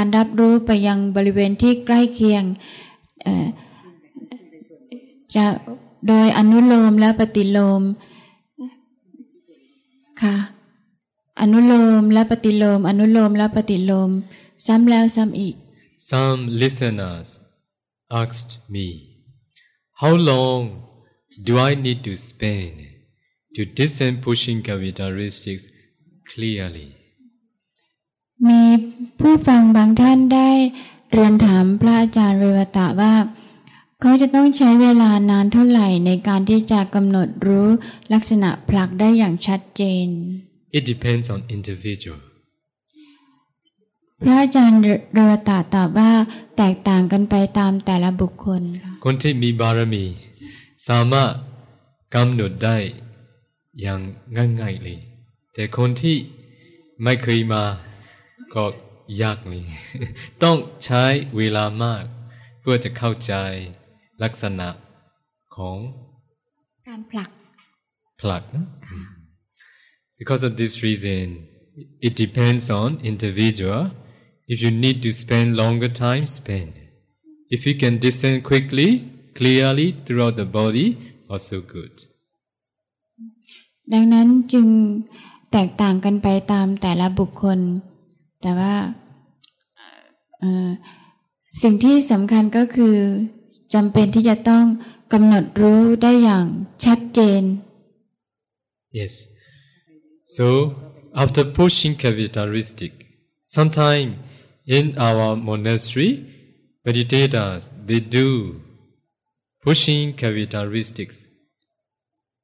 การรับรู้ไปยังบริเวณที่ใกล้เคียงจะโดยอนุโลมและปฏิโลมค่ะอนุโลมและปฏิโลม อนุโลมและปฏิโลม ซ้ำแล้วซ้ำอีก Some listeners asked me how long do I need to spend to discern pushing characteristics clearly มีผู้ฟังบางท่านได้เรียนถามพระอาจารย์เววตะว่า เขาจะต้องใช้เวลานานเท่าไหร่ในการที่จะกำหนดรู้ลักษณะผลักได้อย่างชัดเจน It depends on individual พระอาจารย์เรวตาตอบว่าแตกต่างกันไปตามแต่ละบุคคล คนที่มีบารมี สามารถกำหนดได้อย่างง่ายๆเลย แต่คนที่ไม่เคยมา ก็ยากเลยต้องใช้เวลามาก เพื่อจะเข้าใจลักษณะของ การผลัก ผลักนะ Because of this reason it depends on individual if you need to spend longer time spend if you can discern quickly clearly throughout the body also good ดังนั้นจึงแตกต่างกันไปตามแต่ละบุคคล แต่ว่าสิ่งที่สำคัญก็คือจำเป็นที่จะต้องกำหนดรู้ได้อย่างชัดเจน Yes so after pushing characteristic sometime in our monastery meditators they do pushing characteristics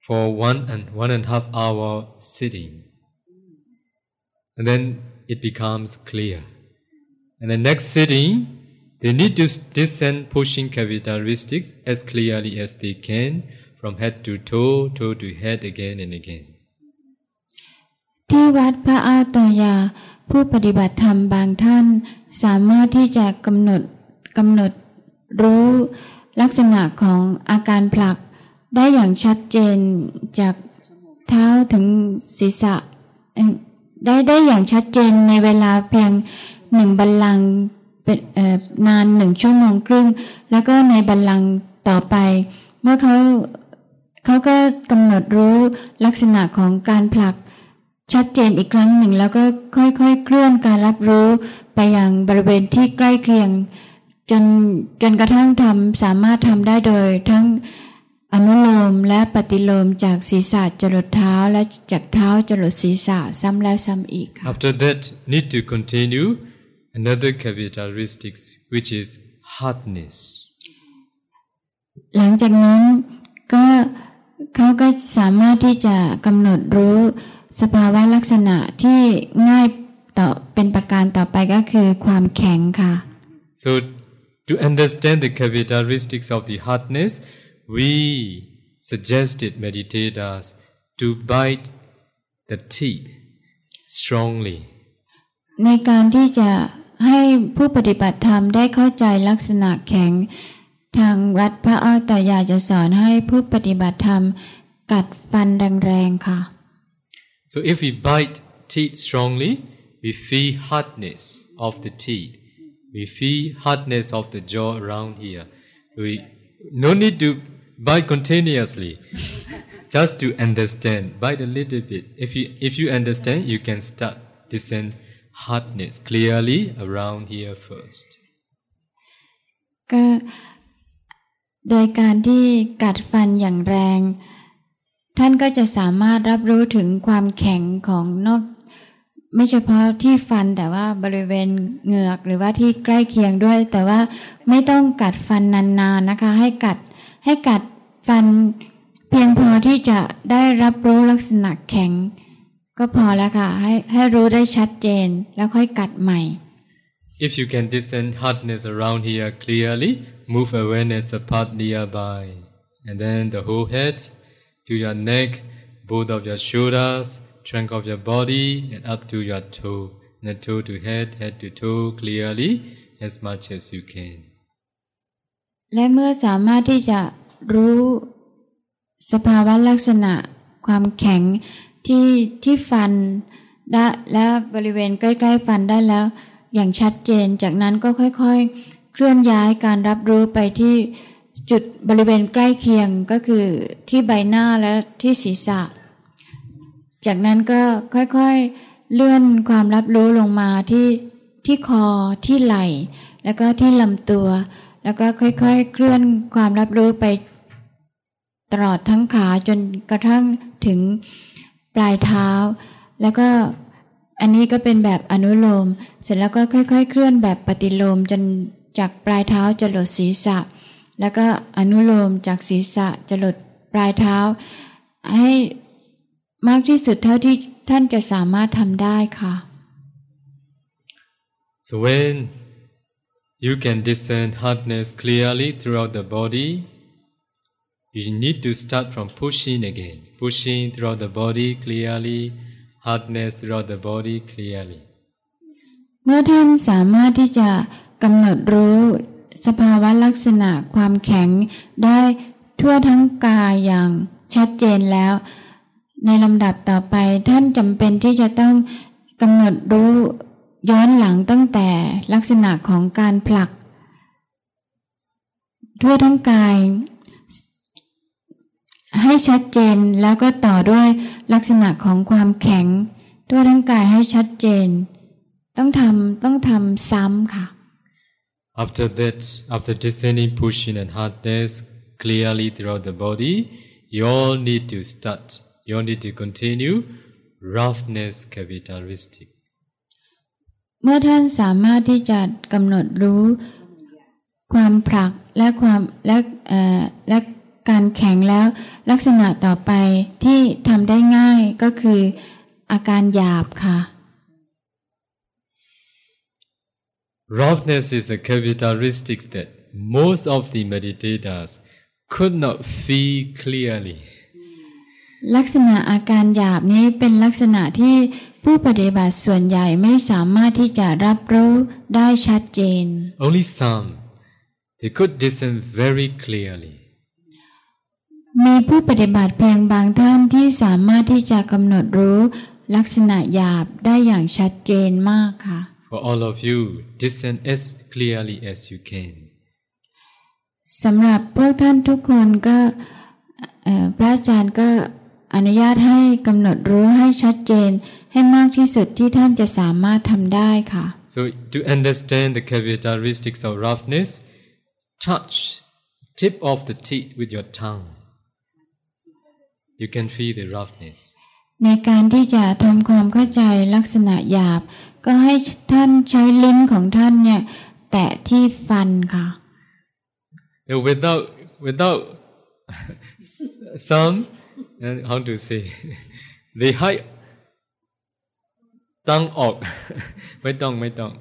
for one and one and a half hour sitting and then it becomes clear. And the next sitting, they need to discern pushing characteristics as clearly as they can from head to toe, toe to head again and again. ที่วัดพระอาตยาผู้ปฏิบัติธรรมบางท่านสามารถที่จะกำหนดกำหนดรู้ลักษณะของอาการผลักได้อย่างชัดเจนจากเท้าถึงศีรษะ ได้ได้อย่างชัดเจนในเวลาเพียงหนึ่งบัลลังเป็นนานหนึ่งชั่วโมงครึ่ง แล้วก็ในบัลลังต่อไป เมื่อเขาเขาก็กำหนดรู้ลักษณะของการผลักชัดเจนอีกครั้งหนึ่ง แล้วก็ค่อยๆ เคลื่อนการรับรู้ไปยังบริเวณที่ใกล้เคียง จนจนกระทั่งทำสามารถทำได้โดยทั้ง อนุโลมและปฏิโลมจากศีรษะจรดเท้าและจากเท้าจรดศีรษะซ้ำแล้วซ้ำอีก After that need to continue another characteristics which is hardness หลังจากนั้นก็เขาก็สามารถที่จะกำหนดรู้สภาวะลักษณะที่ง่ายต่อเป็นประการต่อไปก็คือความแข็งค่ะ so to understand the characteristics of the hardness we suggested meditators to bite the teeth strongly ในการที่จะให้ผู้ปฏิบัติธรรมได้เข้าใจลักษณะแข็ง ทางวัดพระอาตยาจะสอนให้ผู้ปฏิบัติธรรมกัดฟันแรงๆค่ะ so if we bite teeth strongly we feel hardness of the teeth we feel hardness of the jaw around here so we no need to bite continuously just to understand bite a little bit if you if you understand you can start discern hardness clearly around here first ก็โดยการที่กัดฟันอย่างแรง ท่านก็จะสามารถรับรู้ถึงความแข็งของนอก ไม่เฉพาะที่ฟันแต่ว่าบริเวณเหงือกหรือว่าที่ใกล้เคียงด้วย แต่ว่าไม่ต้องกัดฟันนานๆนะคะ ให้กัด ให้กัดฟัน เพียงพอที่จะได้รับรู้ลักษณะแข็ง ก็พอแล้วค่ะ ให้ให้รู้ได้ชัดเจนแล้วค่อยกัดใหม่ If you can discern hardness around here clearly, move awareness apart nearby, and then the whole head to your neck, both of your shoulders, trunk of your body, and up to your toe, and the toe to head, head to toe clearly as much as you can. และเมื่อสามารถที่จะรู้สภาวะลักษณะความแข็งที่ที่ฟันและและบริเวณใกล้ ๆ ฟันได้แล้ว อย่างชัดเจนจากนั้นก็ค่อยๆ เคลื่อนย้ายการรับรู้ไปที่จุดบริเวณใกล้เคียงก็คือที่ใบหน้าและที่ศีรษะ จากนั้นก็ค่อยๆเลื่อนความรับรู้ลงมาที่ที่คอที่ไหล่ แล้วก็ที่ลำตัว แล้วก็ค่อยๆ เคลื่อนความรับรู้ไปตลอดทั้งขาจนกระทั่งถึงปลายเท้า แล้วก็อันนี้ก็เป็นแบบอนุโลม เสร็จแล้วก็ค่อย ๆ เคลื่อนแบบปฏิโลมจนจากปลายเท้าจะหลดศีรษะ แล้วก็อนุโลมจากศีรษะจะหลดปลายเท้า ให้มากที่สุดเท่าที่ท่านจะสามารถทำได้ค่ะ So when you can discern hardness clearly throughout the body, you need to start from pushing again, pushing throughout the body clearly, hardness throughout the body clearly. เมื่อท่านสามารถที่จะกำหนดรู้สภาวะลักษณะความแข็งได้ทั่วทั้งกายอย่างชัดเจนแล้ว ในลำดับต่อไปท่านจำเป็นที่จะต้องกำหนดรู้ ย้อนหลังตั้งแต่ลักษณะของการผลักทั่วทั้งกาย ให้ชัดเจนแล้วก็ต่อด้วยลักษณะของความแข็งทั่วทั้งกายให้ชัดเจน ต้องทำต้องทำซ้ำค่ะ After that, after discerning pushing and hardness clearly throughout the body, you all need to start. You all need to continue roughness characteristic. เมื่อท่านสามารถที่จะกำหนดรู้ความผลักและความและและการแข็งแล้ว ลักษณะต่อไปที่ทำได้ง่ายก็คืออาการหยาบค่ะ Roughness is a characteristic that most of the meditators could not feel clearly. ลักษณะอาการหยาบนี้เป็นลักษณะที่ผู้ปฏิบัติส่วนใหญ่ไม่สามารถที่จะรับรู้ได้ชัดเจน Only some, they could discern very clearly. มีผู้ปฏิบัติเพียงบางท่านที่สามารถที่จะกำหนดรู้ลักษณะหยาบได้อย่างชัดเจนมากค่ะ For all of you, discern as clearly as you can. สำหรับพวกท่านทุกคนก็เอ่อพระอาจารย์ก็ อนุญาตให้กำหนดรู้ให้ชัดเจนให้มากที่สุดที่ท่านจะสามารถทำได้ค่ะ So to understand the characteristics of roughness, touch tip of the teeth with your tongue. You can feel the roughness. ในการที่จะทำความเข้าใจลักษณะหยาบ ก็ให้ท่านใช้ลิ้นของท่านเนี่ย แตะที่ฟันค่ะ Uh, Without without some uh, how to say they hide tongue ออก ไม่ต้องไม่ต้อง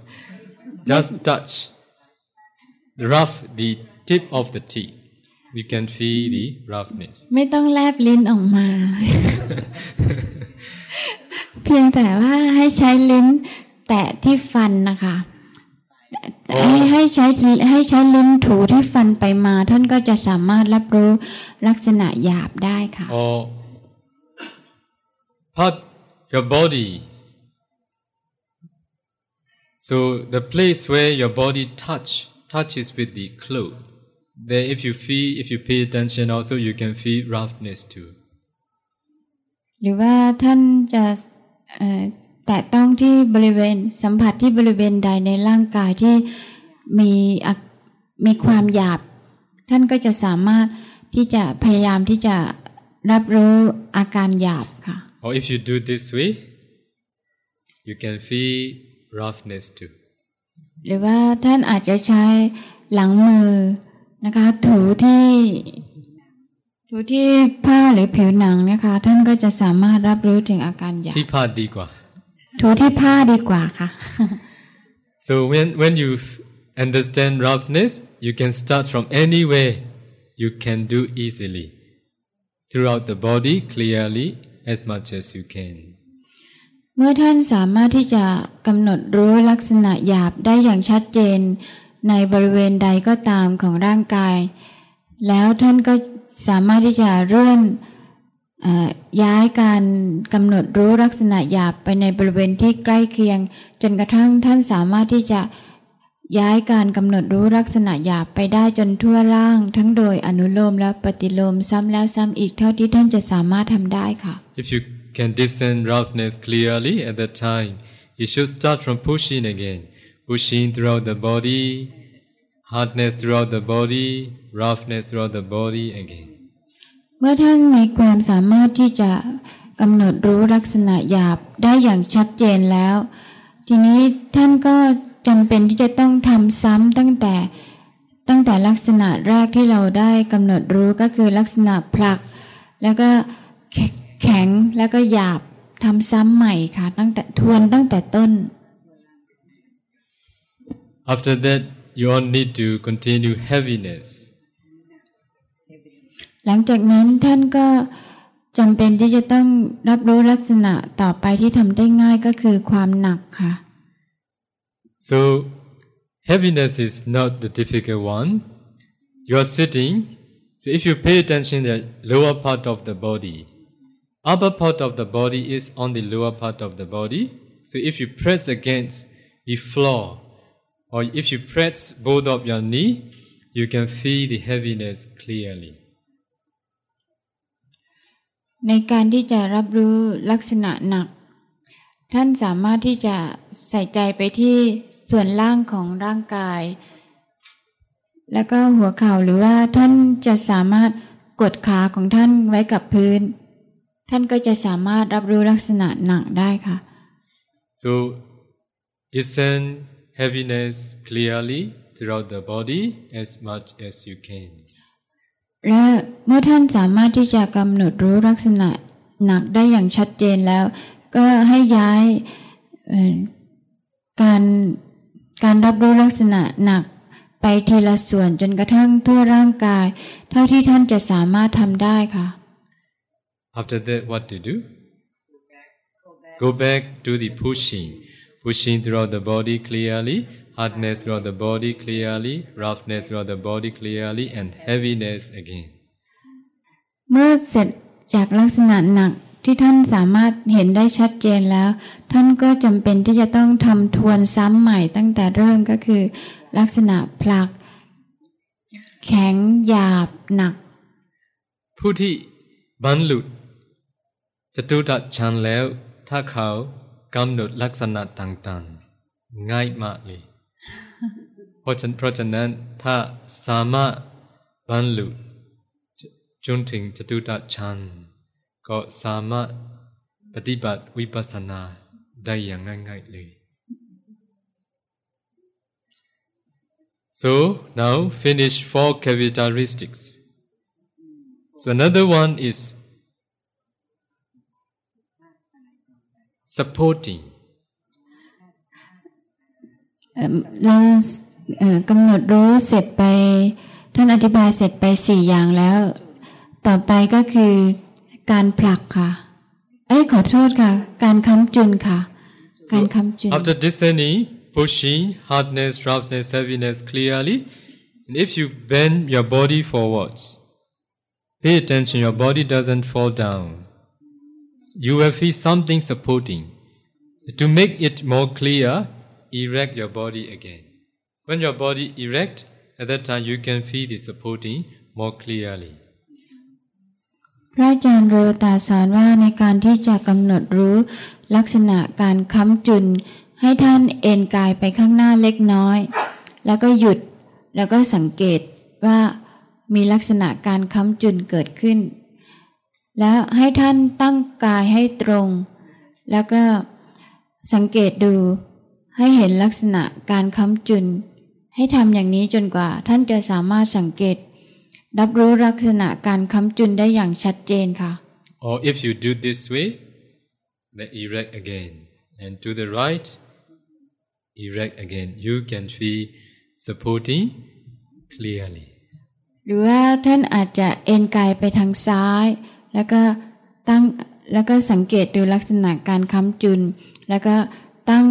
just touch rough the tip of the teeth you can feel the roughness ไม่ต้องแลบลิ้นออกมา เพียงแต่ว่าให้ใช้ลิ้นแตะที่ฟันนะคะอ๋อ ให้ให้ใช้ให้ใช้ลิ้นถูที่ฟันไปมา ท่านก็จะสามารถรับรู้ลักษณะหยาบได้ค่ะ or part your body. So the place where your body touch touches with the cloth. There, if you feel, if you pay attention, also you can feel roughness too. หรือว่าท่านจะเอ่อ แตะต้องที่บริเวณสัมผัสที่บริเวณใดในร่างกายที่มีอามีความหยาบ ท่านก็จะสามารถที่จะพยายามที่จะรับรู้อาการหยาบค่ะ Or if you do this way, you can feel roughness too. หรือว่าท่านอาจจะใช้หลังมือนะคะถูที่ถูที่ผ้าหรือผิวหนังนะคะ ท่านก็จะสามารถรับรู้ถึงอาการหยาบที่พาดีกว่า ถูที่ผ้าดีกว่าค่ะ So when, when you f- understand roughness, you can start from anywhere you can do easily. Throughout the body, clearly, as much as you can. เมื่อท่านสามารถที่จะกำหนดรู้ลักษณะหยาบได้อย่างชัดเจน ในบริเวณใดก็ตามของร่างกาย แล้วท่านก็สามารถที่จะเลื่อนเอ่อ ย้ายการกำหนดรู้ลักษณะหยาบไปในบริเวณที่ใกล้เคียง จนกระทั่งท่านสามารถที่จะย้ายการกำหนดรู้ลักษณะหยาบไปได้จนทั่วร่าง ทั้งโดยอนุโลมและปฏิโลมซ้ำแล้วซ้ำอีกเท่าที่ท่านจะสามารถทำได้ค่ะ If you can discern roughness clearly at that time, you should start from pushing again, pushing throughout the body, hardness throughout the body, roughness throughout the body again. เมื่อท่านมีความสามารถที่จะกำหนดรู้ลักษณะหยาบได้อย่างชัดเจนแล้ว ทีนี้ท่านก็จำเป็นที่จะต้องทำซ้ำตั้งแต่ตั้งแต่ลักษณะแรกที่เราได้กำหนดรู้ก็คือลักษณะผลัก แล้วก็แข็งแล้วก็หยาบทำซ้ำใหม่ค่ะตั้งแต่ทวนตั้งแต่ต้น After that, you all need to continue heaviness. หลังจากนั้นท่านก็จำเป็นที่จะต้องรับรู้ลักษณะต่อไปที่ทำได้ง่ายก็คือความหนักค่ะ So, heaviness is not the difficult one. You are sitting, so if you pay attention the lower part of the body, upper part of the body is on the lower part of the body. So, if you press against the floor, or if you press both of your knee, you can feel the heaviness clearly. ในการที่จะรับรู้ลักษณะหนัก ท่านสามารถที่จะใส่ใจไปที่ส่วนล่างของร่างกาย แล้วก็หัวเข่าหรือว่าท่านจะสามารถกดขาของท่านไว้กับพื้น ท่านก็จะสามารถรับรู้ลักษณะหนักได้ค่ะ So, discern heaviness clearly throughout the body as much as you can. และเมื่อท่านสามารถที่จะกำหนดรู้ลักษณะหนักได้อย่างชัดเจนแล้ว ก็ให้ย้ายการการรับรู้ลักษณะหนักไปทีละส่วนจนกระทั่งทั่วร่างกาย เท่าที่ท่านจะสามารถทำได้ค่ะ After that, what to do? Go back to the pushing. Pushing throughout the body clearly, hardness throughout the body clearly, roughness throughout the body clearly, and heaviness again. เมื่อเสร็จจากลักษณะหนักที่ท่านสามารถเห็นได้ชัดเจนแล้ว ท่านก็จำเป็นที่จะต้องทำทวนซ้ำใหม่ตั้งแต่เริ่มก็คือ ลักษณะผลัก แข็งหยาบหนัก ผู้ที่บรรลุจตุตฌานแล้ว ถ้าเขากำหนดลักษณะต่างๆ ง่ายมากเลย เพราะฉะนั้นเพราะฉะนั้นถ้าสามารถบรรลุจนถึงจตุตฌานก็สามารถปฏิบัติวิปัสสนาได้อย่างง่ายๆเลย So now finish four characteristics. So another one is supporting. เอ่อเราเอ่อ กำหนดรู้เสร็จไป ท่านอธิบายเสร็จไปสี่อย่างแล้ว ต่อไปก็คือการผลักค่ะ เอ้ยขอโทษค่ะ การค้ำจุนค่ะ การค้ำจุน After discerning, pushing, hardness, roughness, heaviness clearly, and if you bend your body forwards, pay attention, your body doesn't fall down. You will feel something supporting. To make it more clear, erect your body again. When your body erect, at that time you can feel the supporting more clearly. พระอาจารย์โรวตาสอนว่าในการที่จะกำหนดรู้ลักษณะการค้ำจุน ให้ท่านเอนกายไปข้างหน้าเล็กน้อย แล้วก็หยุดแล้วก็สังเกตว่ามีลักษณะการค้ำจุนเกิดขึ้น แล้วให้ท่านตั้งกายให้ตรง แล้วก็สังเกตดูให้เห็นลักษณะการค้ำจุน ให้ทำอย่างนี้จนกว่าท่านจะสามารถสังเกต รับรู้ลักษณะการค้ำจุนได้อย่างชัดเจนค่ะ Or if you do this way, then erect again. And to the right, erect again. You can feel supporting clearly. หรือว่าท่านอาจจะเอนกายไปทางซ้าย แล้วก็ตั้งแล้วก็สังเกตดูลักษณะการค้ำจุน แล้วก็ตั้ง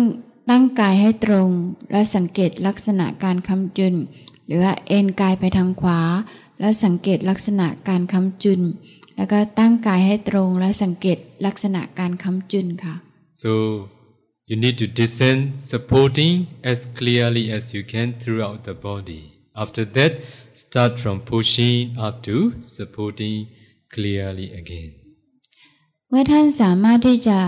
ตั้งกายให้ตรง และสังเกตลักษณะการคำจุน หรือว่าเอนกายไปทางขวา แล้วสังเกตลักษณะการคำจุน แล้วก็ตั้งกายให้ตรง และสังเกตลักษณะการคำจุนค่ะ So you need to descend supporting as clearly as you can throughout the body. After that, start from pushing up to supporting clearly again. เมื่อท่านสามารถที่จะ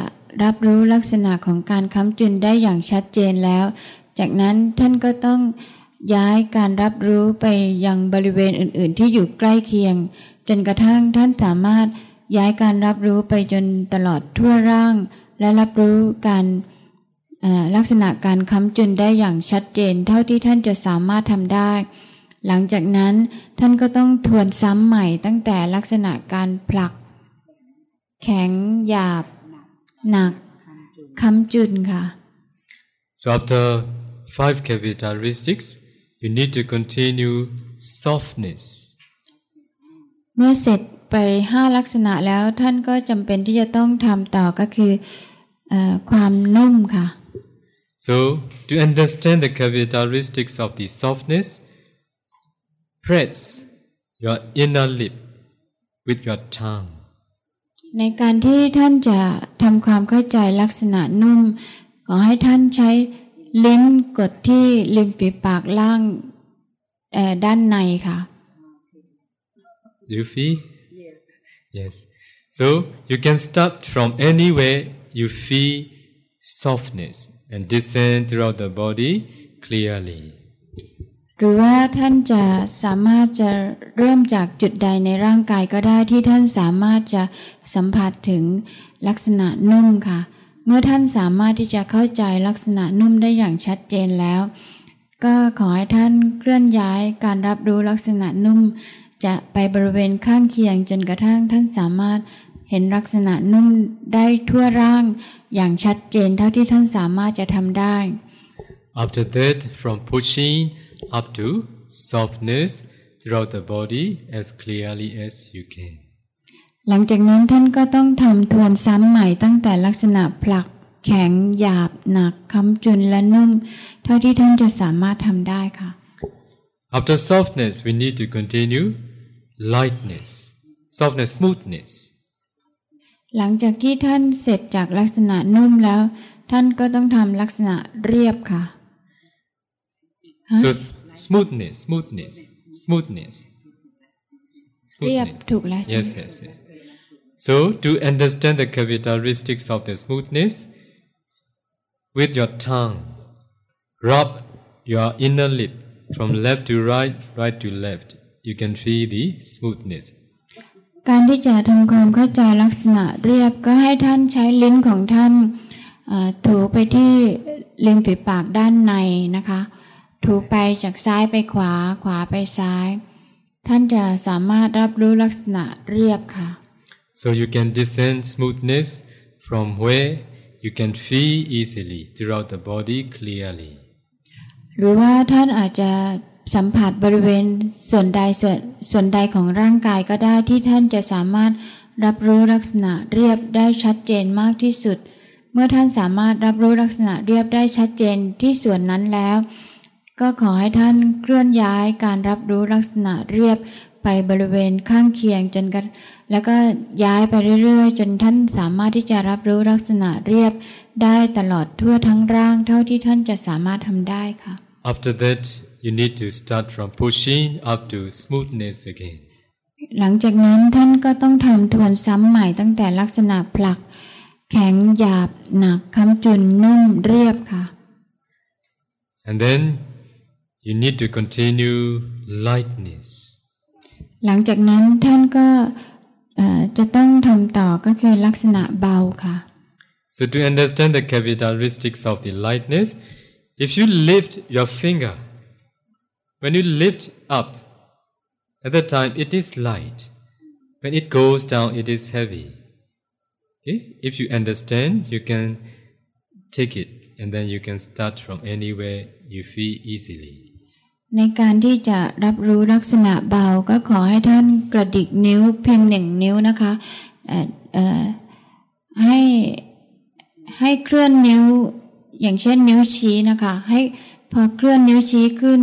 รับรู้ลักษณะของการค้ำจุนได้อย่างชัดเจนแล้ว จากนั้นท่านก็ต้องย้ายการรับรู้ไปยังบริเวณอื่น ๆ ที่อยู่ใกล้เคียง จนกระทั่งท่านสามารถย้ายการรับรู้ไปจนตลอดทั่วร่าง และรับรู้การลักษณะการค้ำจุนได้อย่างชัดเจน เท่าที่ท่านจะสามารถทำได้ หลังจากนั้นท่านก็ต้องทวนซ้ำใหม่ตั้งแต่ลักษณะการผลัก แข็งหยาบ หนักค้ำจุนค่ะ So after five characteristics, you need to continue softness. เมื่อเสร็จไปห้าลักษณะแล้วท่านก็จำเป็นที่จะต้องทำต่อก็คืออความนุ่มค่ะ So to understand the characteristics of the softness, press your inner lip with your tongue. ในการที่ท่านจะทำความเข้าใจลักษณะนุ่ม ขอให้ท่านใช้ลิ้นกดที่ริมฝีปากล่างด้านในค่ะ Do you feel? Yes. Yes. So you can start from anywhere you feel softness and descend throughout the body clearly. หรือว่าท่านจะสามารถจะเริ่มจากจุดใดในร่างกายก็ได้ที่ท่านสามารถจะสัมผัสถึงลักษณะนุ่มค่ะ เมื่อท่านสามารถที่จะเข้าใจลักษณะนุ่มได้อย่างชัดเจนแล้ว ก็ขอให้ท่านเคลื่อนย้ายการรับรู้ลักษณะนุ่ม จะไปบริเวณข้างเคียงจนกระทั่งท่านสามารถเห็นลักษณะนุ่มได้ทั่วร่างอย่างชัดเจนเท่าที่ท่านสามารถจะทำได้ After that, from pushing up to softness throughout the body as clearly as you can. หลังจากนั้นท่านก็ต้องทำทวนซ้ำใหม่ตั้งแต่ลักษณะผลักแข็งหยาบหนักค้ำจุนและนุ่ม เท่าที่ท่านจะสามารถทำได้ค่ะ After softness, we need to continue lightness, softness, smoothness. หลังจากที่ท่านเสร็จจากลักษณะนุ่มแล้ว ท่านก็ต้องทำลักษณะเรียบค่ะ So smoothness, smoothness, smoothness. เรียบถูกแล้ว Yes, yes, yes. So to understand the characteristics of the smoothness, with your tongue, rub your inner lip from left to right, right to left. You can feel the smoothness. การที่จะทำความเข้าใจลักษณะเรียบก็ให้ท่านใช้ลิ้นของท่านถูไปที่ริมฝีปากด้านในนะคะ ถูไปจากซ้ายไปขวาขวาไปซ้าย ท่านจะสามารถรับรู้ลักษณะเรียบค่ะ So you can descend smoothness from where you can feel easily throughout the body clearly. หรือว่าท่านอาจจะสัมผัสบริเวณส่วนใดส่วนส่วนใดของร่างกายก็ได้ที่ท่านจะสามารถรับรู้ลักษณะเรียบได้ชัดเจนมากที่สุด เมื่อท่านสามารถรับรู้ลักษณะเรียบได้ชัดเจนที่ส่วนนั้นแล้ว ก็ขอให้ท่านเคลื่อนย้ายการรับรู้ลักษณะเรียบไปบริเวณข้างเคียงจนกันแล้วก็ย้ายไปเรื่อยๆ จนท่านสามารถที่จะรับรู้ลักษณะเรียบได้ตลอดทั่วทั้งร่างเท่าที่ท่านจะสามารถทำได้ค่ะ After that, you need to start from pushing up to smoothness again. หลังจากนั้นท่านก็ต้องทำทวนซ้ำใหม่ตั้งแต่ลักษณะผลัก แข็งหยาบหนักค้ำจุนนุ่มเรียบค่ะ And then you need to continue lightness. หลังจากนั้นท่านก็จะต้องทำต่อก็คือลักษณะเบาค่ะ So to understand the characteristics of the lightness, if you lift your finger, when you lift up, at that time it is light. When it goes down, it is heavy. Okay? If you understand, you can take it and then you can start from anywhere you feel easily. ในการที่จะรับรู้ลักษณะเบาก็ขอให้ท่านกระดิกนิ้วเพียงหนึ่งนิ้วนะคะให้ให้เคลื่อนนิ้ว อย่างเช่นนิ้วชี้นะคะ ให้พอเคลื่อนนิ้วชี้ขึ้น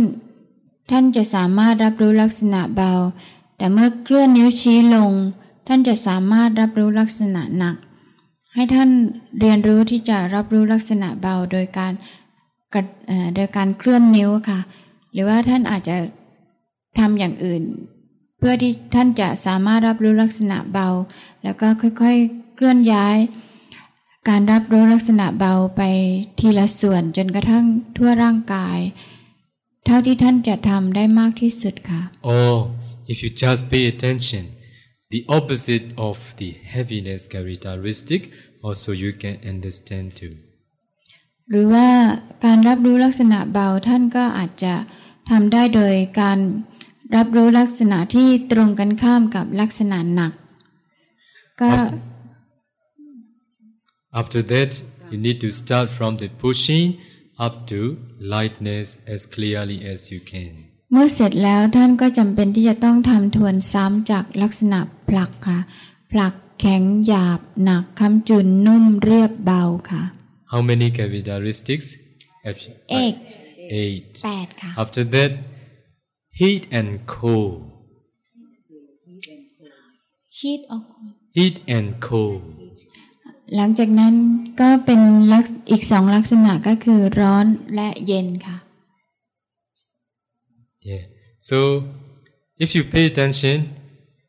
ท่านจะสามารถรับรู้ลักษณะเบา แต่เมื่อเคลื่อนนิ้วชี้ลง ท่านจะสามารถรับรู้ลักษณะหนัก ให้ท่านเรียนรู้ที่จะรับรู้ลักษณะเบาโดยการโดยการเคลื่อนนิ้วค่ะ หรือว่าท่านอาจจะทำอย่างอื่น เพื่อที่ท่านจะสามารถรับรู้ลักษณะเบา แล้วก็ค่อยๆเคลื่อนย้าย การรับรู้ลักษณะเบาไปทีละส่วนจนกระทั่งทั่วร่างกาย เท่าที่ท่านจะทำได้มากที่สุดค่ะ Or if you just pay attention, the opposite of the heaviness characteristic also you can understand too. หรือว่าการรับรู้ลักษณะเบาท่านก็อาจจะ ทำได้โดยการรับรู้ลักษณะที่ตรงกันข้ามกับลักษณะหนัก ก็ After that, you need to start from the pushing up to lightness as clearly as you can. เมื่อเสร็จแล้วท่านก็จำเป็นที่จะต้องทำทวนซ้ำจากลักษณะผลักค่ะ ผลักแข็งหยาบหนักคำจุนนุ่มเรียบเบาค่ะ How many characteristics? Have you- Eight. Eight. แปดค่ะ After that, heat and cold. Heat of Heat and cold. หลังจากนั้นก็เป็นลักษอีกสองลักษณะก็คือร้อนและเย็นค่ะ Yeah. So, if you pay attention,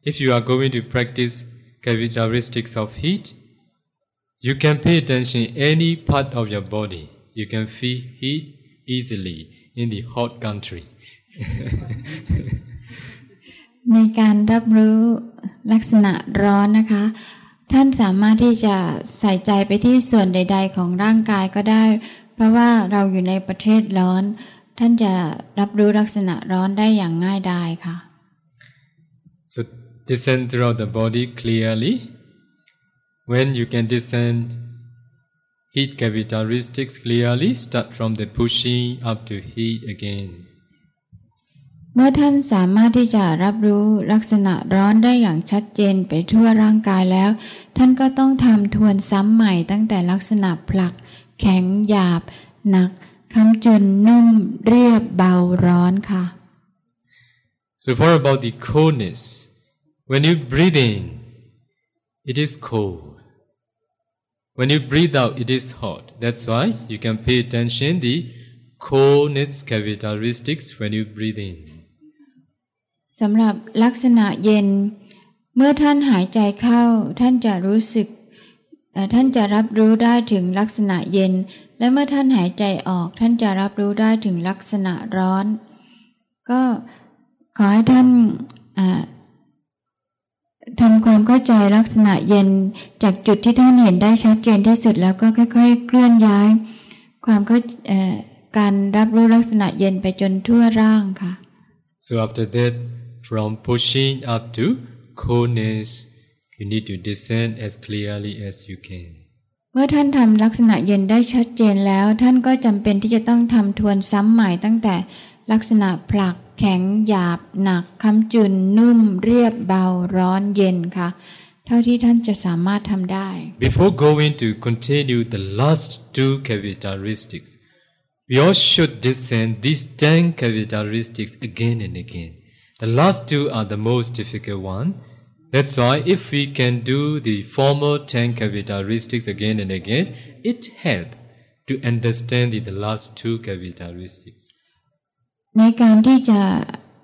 if you are going to practice characteristics of heat, you can pay attention any part of your body. You can feel heat easily in the hot country. ในการรับรู้ลักษณะร้อนนะคะ ท่านสามารถที่จะใส่ใจไปที่ส่วนใด ๆ ของร่างกายก็ได้ เพราะว่าเราอยู่ในประเทศร้อน ท่านจะรับรู้ลักษณะร้อนได้อย่างง่ายดายค่ะ So, descend throughout the body clearly. When you can descend heat characteristics clearly, start from the pushing up to heat again. เมื่อท่านสามารถที่จะรับรู้ลักษณะร้อนได้อย่างชัดเจนไปทั่วร่างกายแล้ว ท่านก็ต้องทำทวนซ้ำใหม่ตั้งแต่ลักษณะผลัก แข็งหยาบ หนักคำจุนนุ่ม เรียบเบาร้อนค่ะ So, what about the coldness? When you breathe in, it is cold. When you breathe out, it is hot. That's why you can pay attention the coldness characteristics when you breathe in. สำหรับลักษณะเย็น เมื่อท่านหายใจเข้า ท่านจะรู้สึก ท่านจะรับรู้ได้ถึงลักษณะเย็น และเมื่อท่านหายใจออก ท่านจะรับรู้ได้ถึงลักษณะร้อน ก็ขอให้ท่านอ่า ทำความเข้าใจลักษณะเย็นจากจุดที่ท่านเห็นได้ชัดเจนที่สุดแล้วก็ค่อย ๆ เคลื่อนย้าย ความเข้าเอ่อการรับรู้ลักษณะเย็นไปจนทั่วร่างค่ะ So, after that, from pushing up to coldness, you need to descend as clearly as you can. เมื่อท่านทำลักษณะเย็นได้ชัดเจนแล้ว ท่านก็จำเป็นที่จะต้องทำทวนซ้ำใหม่ตั้งแต่ลักษณะผลัก แข็งหยาบหนักคำจุนนุ่มเรียบเบาร้อนเย็นค่ะ เท่าที่ท่านจะสามารถทำได้ Before going to continue the last two characteristics, we all should descend these ten characteristics again and again. The last two are the most difficult one. That's why if we can do the former ten characteristics again and again, it help to understand the, the last two characteristics. ในการที่จะ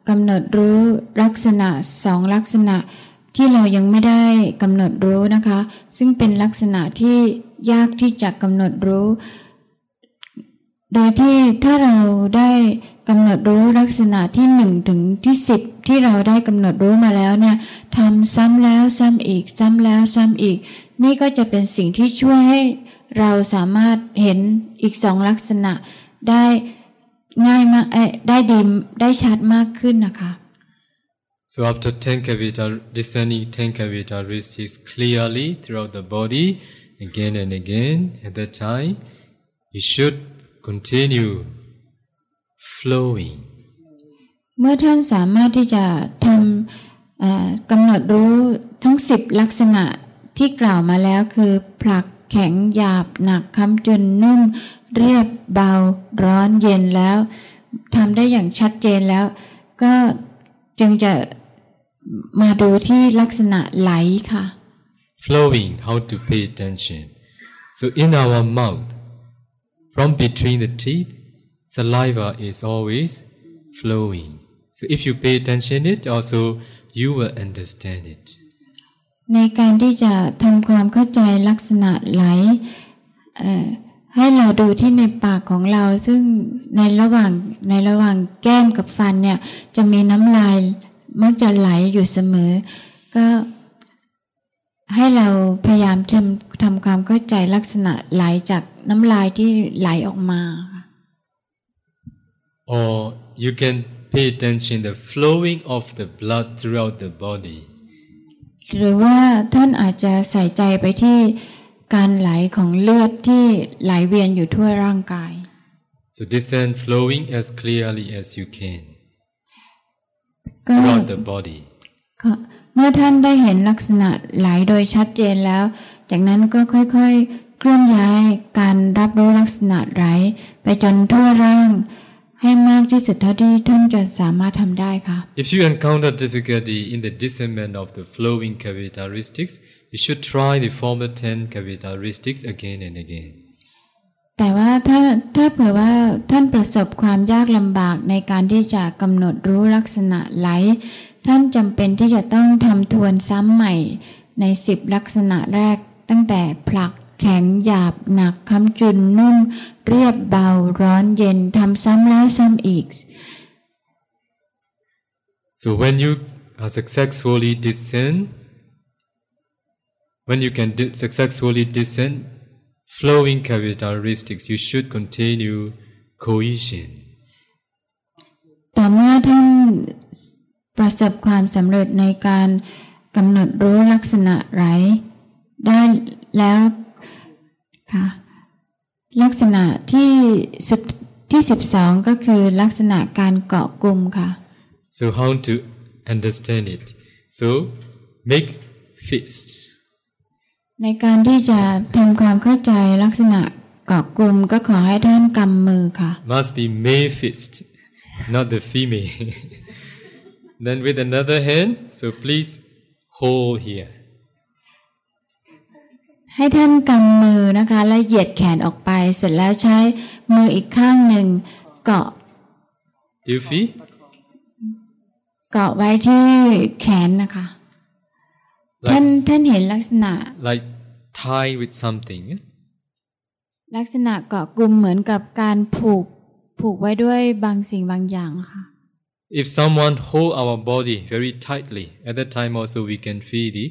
กำหนดรู้ลักษณะสองลักษณะที่เรายังไม่ได้กำหนดรู้นะคะ ซึ่งเป็นลักษณะที่ยากที่จะกำหนดรู้ โดยที่ถ้าเราได้กำหนดรู้ลักษณะที่หนึ่งถึงที่สิบที่เราได้กำหนดรู้มาแล้วเนี่ยทำซ้ำแล้วซ้ำอีก ซ้ำแล้วซ้ำอีก นี่ก็จะเป็นสิ่งที่ช่วยให้เราสามารถเห็นอีกสองลักษณะได้ ง่ายมากเอ้ยได้ดีได้ชัดมากขึ้นนะคะ So after ten cavitar, descending ten characteristics clearly throughout the body, again and again, at that time, you should continue flowing. เมื่อท่านสามารถที่จะทำเอ่อกำหนดรู้ทั้งสิบลักษณะที่กล่าวมาแล้วคือผลัก แข็งหยาบหนักคำจนนุ่ม เรียบเบาร้อนเย็นแล้วทำได้อย่างชัดเจนแล้ว ก็จึงจะมาดูที่ลักษณะไหลค่ะ flowing how to pay attention so in our mouth from between the teeth saliva is always flowing so if you pay attention it also you will understand it ในการที่จะทำความเข้าใจลักษณะไหลให้เราดูที่ในปากของเราซึ่งในระหว่างในระหว่างแก้มกับฟันเนี่ยจะมีน้ำลายมักจะไหลอยู่เสมอ ก็ให้เราพยายามทำทำความเข้าใจลักษณะไหลจากน้ำลายที่ไหลออกมา or you can pay attention the flowing of the blood throughout the body หรือว่าท่านอาจจะใส่ใจไปที่การไหลของเลือดที่ไหลเวียนอยู่ทั่วร่างกาย so discern flowing as clearly as you can ก็ throughout the body ค่ะเมื่อท่านได้เห็นลักษณะไหลโดยชัดเจนแล้ว จากนั้นก็ค่อยๆ เคลื่อนย้ายการรับรู้ลักษณะไหลไปจนทั่วร่าง ให้มากที่สุดเท่าที่ท่านจะสามารถทำได้ค่ะ If you encounter difficulty in the discernment of the flowing characteristics, you should try the former ten characteristics again and again. แต่ว่าถ้าถ้าเผื่อว่าท่านประสบความยากลำบากในการที่จะกำหนดรู้ลักษณะไหล ท่านจำเป็นที่จะต้องทำทวนซ้ำใหม่ในสิบลักษณะแรกตั้งแต่ผลัก แข็งหยาบหนักคำจุนนุ่ม เรียบเบาร้อนเย็นทำซ้ำแล้วซ้ำอีก So when you are successfully discern, when you can di- successfully discern flowing characteristics, you should continue cohesion. ต่อเมื่อท่านประสบความสำเร็จในการกำหนดรู้ลักษณะไหลได้แล้ว ค่ะลักษณะที่สุดที่สิบสองก็คือลักษณะการเกาะกลุ่มค่ะ So how to understand it? So make fist. ในการที่จะทำความเข้าใจลักษณะเกาะกลุ่มก็ขอให้ท่านกำมือค่ะ Must be male fist, not the female. then with another hand, so please hold here. ให้ท่านกำมือนะคะและเหยียดแขนออกไปเสร็จแล้วใช้มืออีกข้างหนึ่งเกาะ Do you feel? เกาะไว้ที่แขนนะคะ ท่าน Like, ท่านเห็นลักษณะ like tie with something. eh? ลักษณะเกาะกลุ่มเหมือนกับการผูกผูกไว้ด้วยบางสิ่งบางอย่างค่ะ If someone hold our body very tightly, at that time also we can feel the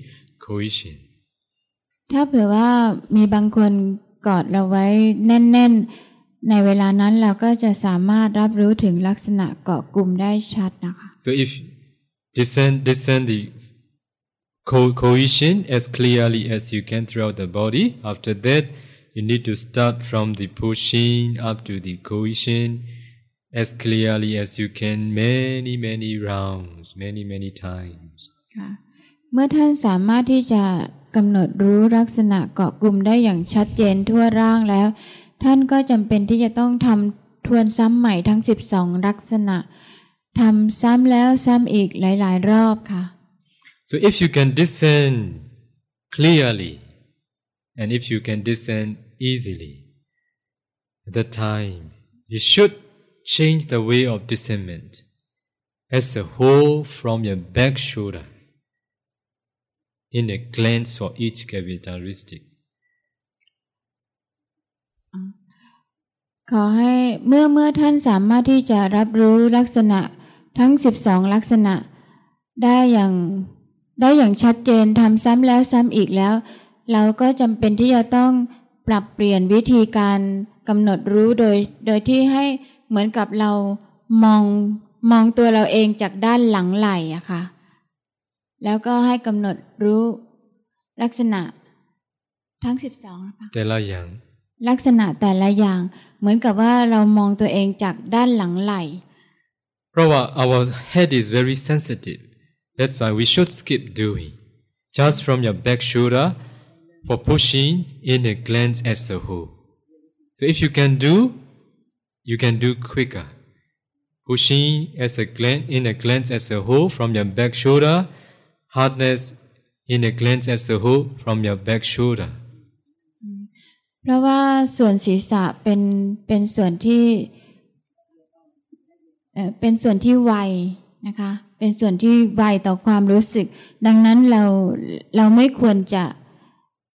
cohesion. ถ้าเผื่อว่ามีบางคนกอดเราไว้แน่น ๆ ในเวลานั้นเราก็จะสามารถรับรู้ถึงลักษณะเกาะกลุ่มได้ชัดนะคะ So if discern, discern the co- cohesion as clearly as you can throughout the body, after that you need to start from the pushing up to the cohesion as clearly as you can many, many rounds, many, many times. ค่ะเมื่อท่านสามารถที่จะ กำหนดรู้ลักษณะเกาะกลุ่มได้อย่างชัดเจนทั่วร่างแล้ว ท่านก็จำเป็นที่จะต้องทำทวนซ้ำใหม่ทั้ง 12 ลักษณะทำซ้ำแล้วซ้ำอีกหลาย ๆ รอบค่ะ So if you can discern clearly and if you can discern easily, at that time you should change the way of discernment as a whole from your back shoulder in a glance for each characteristic. ขอให้เมื่อเมื่อท่านสามารถที่จะรับรู้ลักษณะทั้ง 12 ลักษณะ ได้อย่างได้อย่างชัดเจนทำซ้ำแล้วซ้ำอีกแล้ว เราก็จำเป็นที่จะต้องปรับเปลี่ยนวิธีการกำหนดรู้โดย โดยที่ให้เหมือนกับเรามองมองตัวเราเองจากด้านหลังไหล่อะค่ะ แล้วก็ให้กำหนดรู้ลักษณะทั้ง12นะคะ Tela yang. ลักษณะแต่ละอย่าง เหมือนกับว่าเรามองตัวเองจากด้านหลังไหล่ Prabha, our head is very sensitive. That's why we should skip doing. Just from your back shoulder for pushing in a glance as a whole. So if you can do, you can do quicker. Pushing as a glance in a glance as a whole from your back shoulder hardness in a glance as the hook from your back shoulder. เพราะว่าส่วนศีรษะเป็นเป็นส่วนที่เป็นส่วนที่ไวนะคะ เป็นส่วนที่ไวต่อความรู้สึก ดังนั้นเราเราไม่ควรจะ